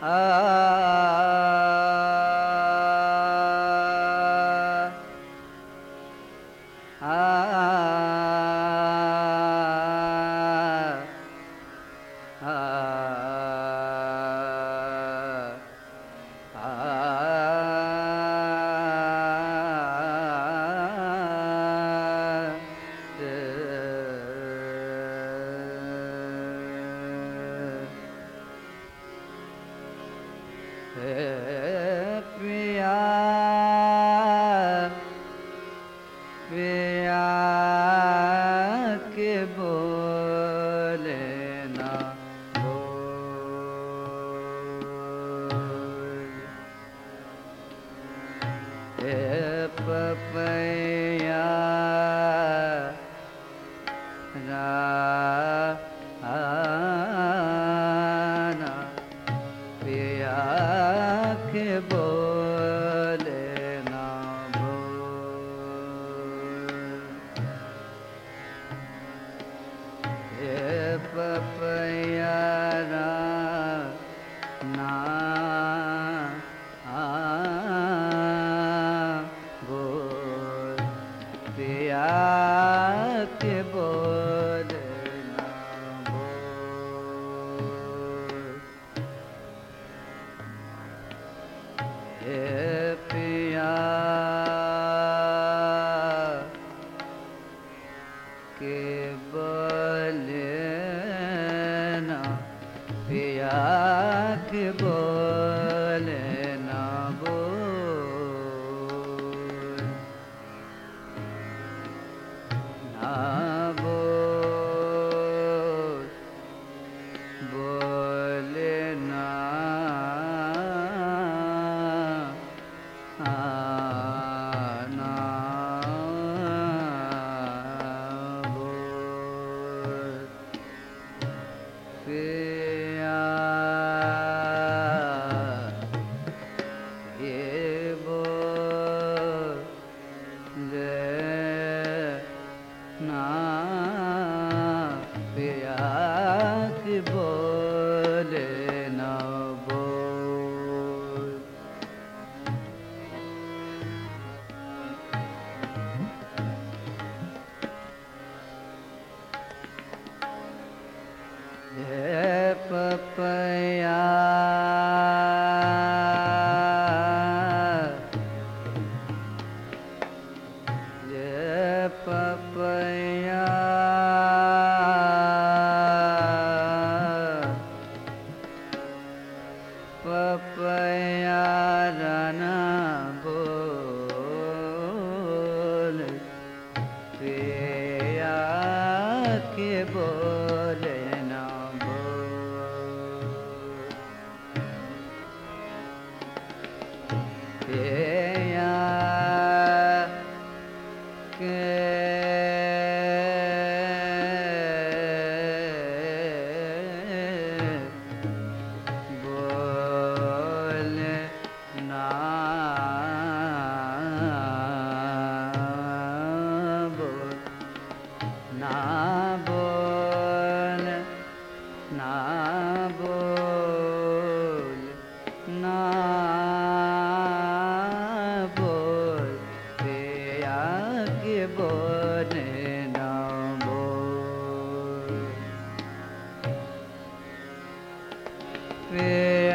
呃 é நான் बोले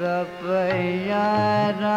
कपैरा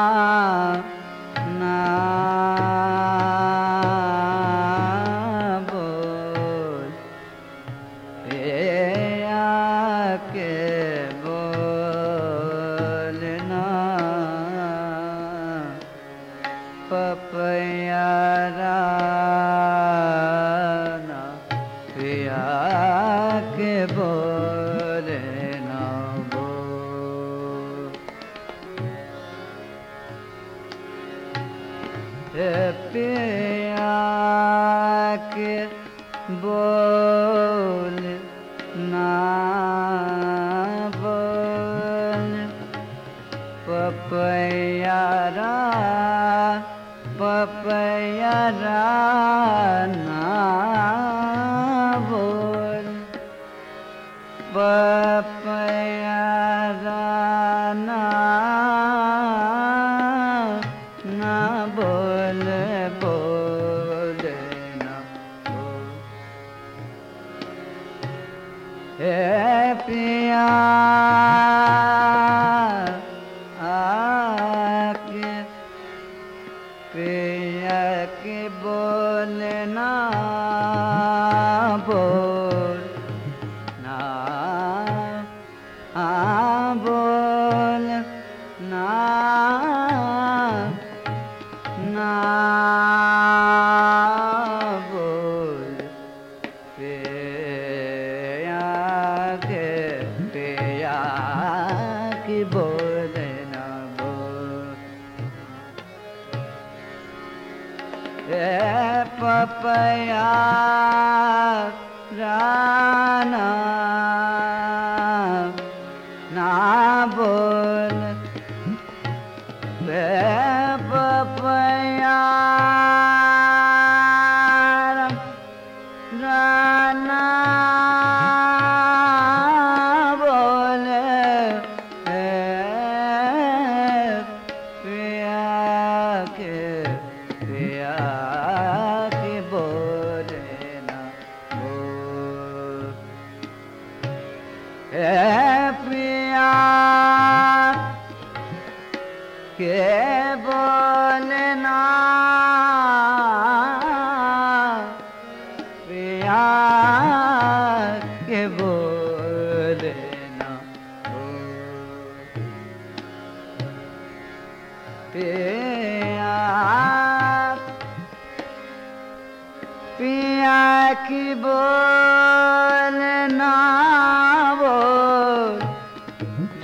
प्यारा पिया के बोले ना पिया के बोल ना बोल। पपयराना बोल। पपयराना ना बोल बोल ना बोल। हे पिया না বল पिया पिया की बोलना वो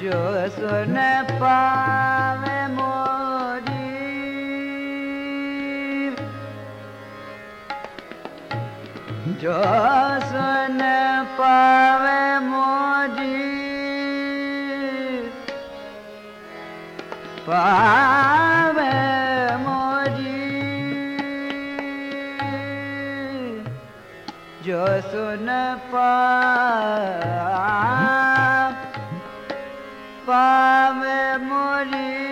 जो सुन पावे मोरी। जो सुन पावे मोरी पा सुन पा। मोरी।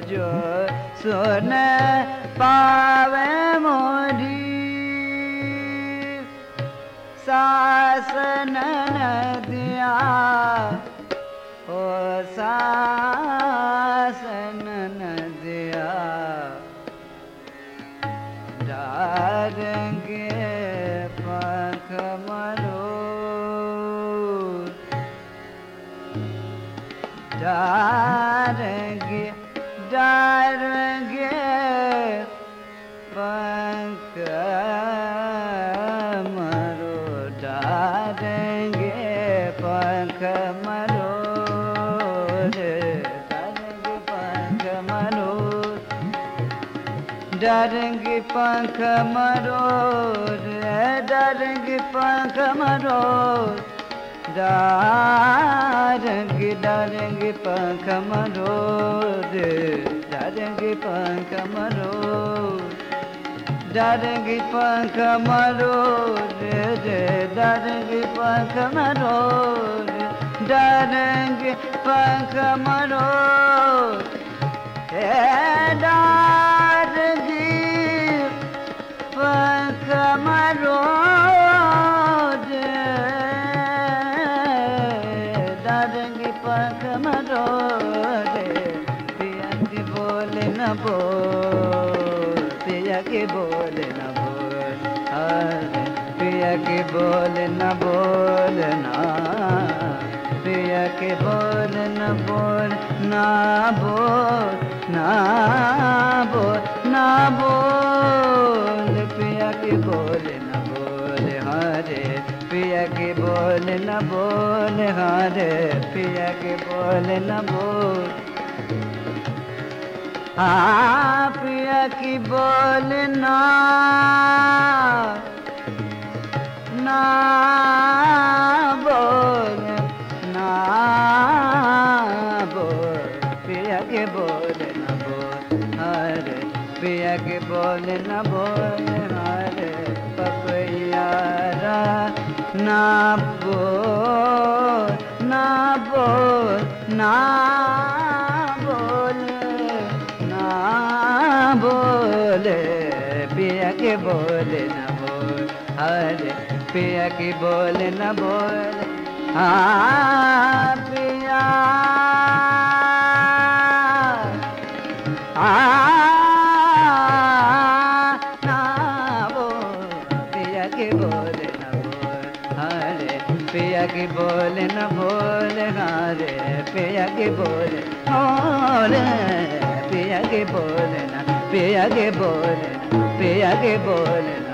जो सुन पा। डर गे डर गे पंख मरो डर पंख मरो पंख मरो, डरंग पंख मरो डरंग पंख मरो। रंग डरंग पंख मरो डरंग पंख मरो डरंग पंख मरो रे डरंग पंख मरोर डरंग पंख मरोर न बोल हरे पिया के बोले न बोल। आ पिया की बोलना ना बोल ना बोल। पिया के बोल न बोल, हरे पिया के बोल न बोल। ना बोल ना बोल ना बोल, ना बोले, पिया के बोले न बोल, अरे पिया की बोले न बोल हाँ पिया। पिया की बोल, न बोल रे पिया के बोले, बोल पिया के बोल, न पिया के बोल पिया के बोलना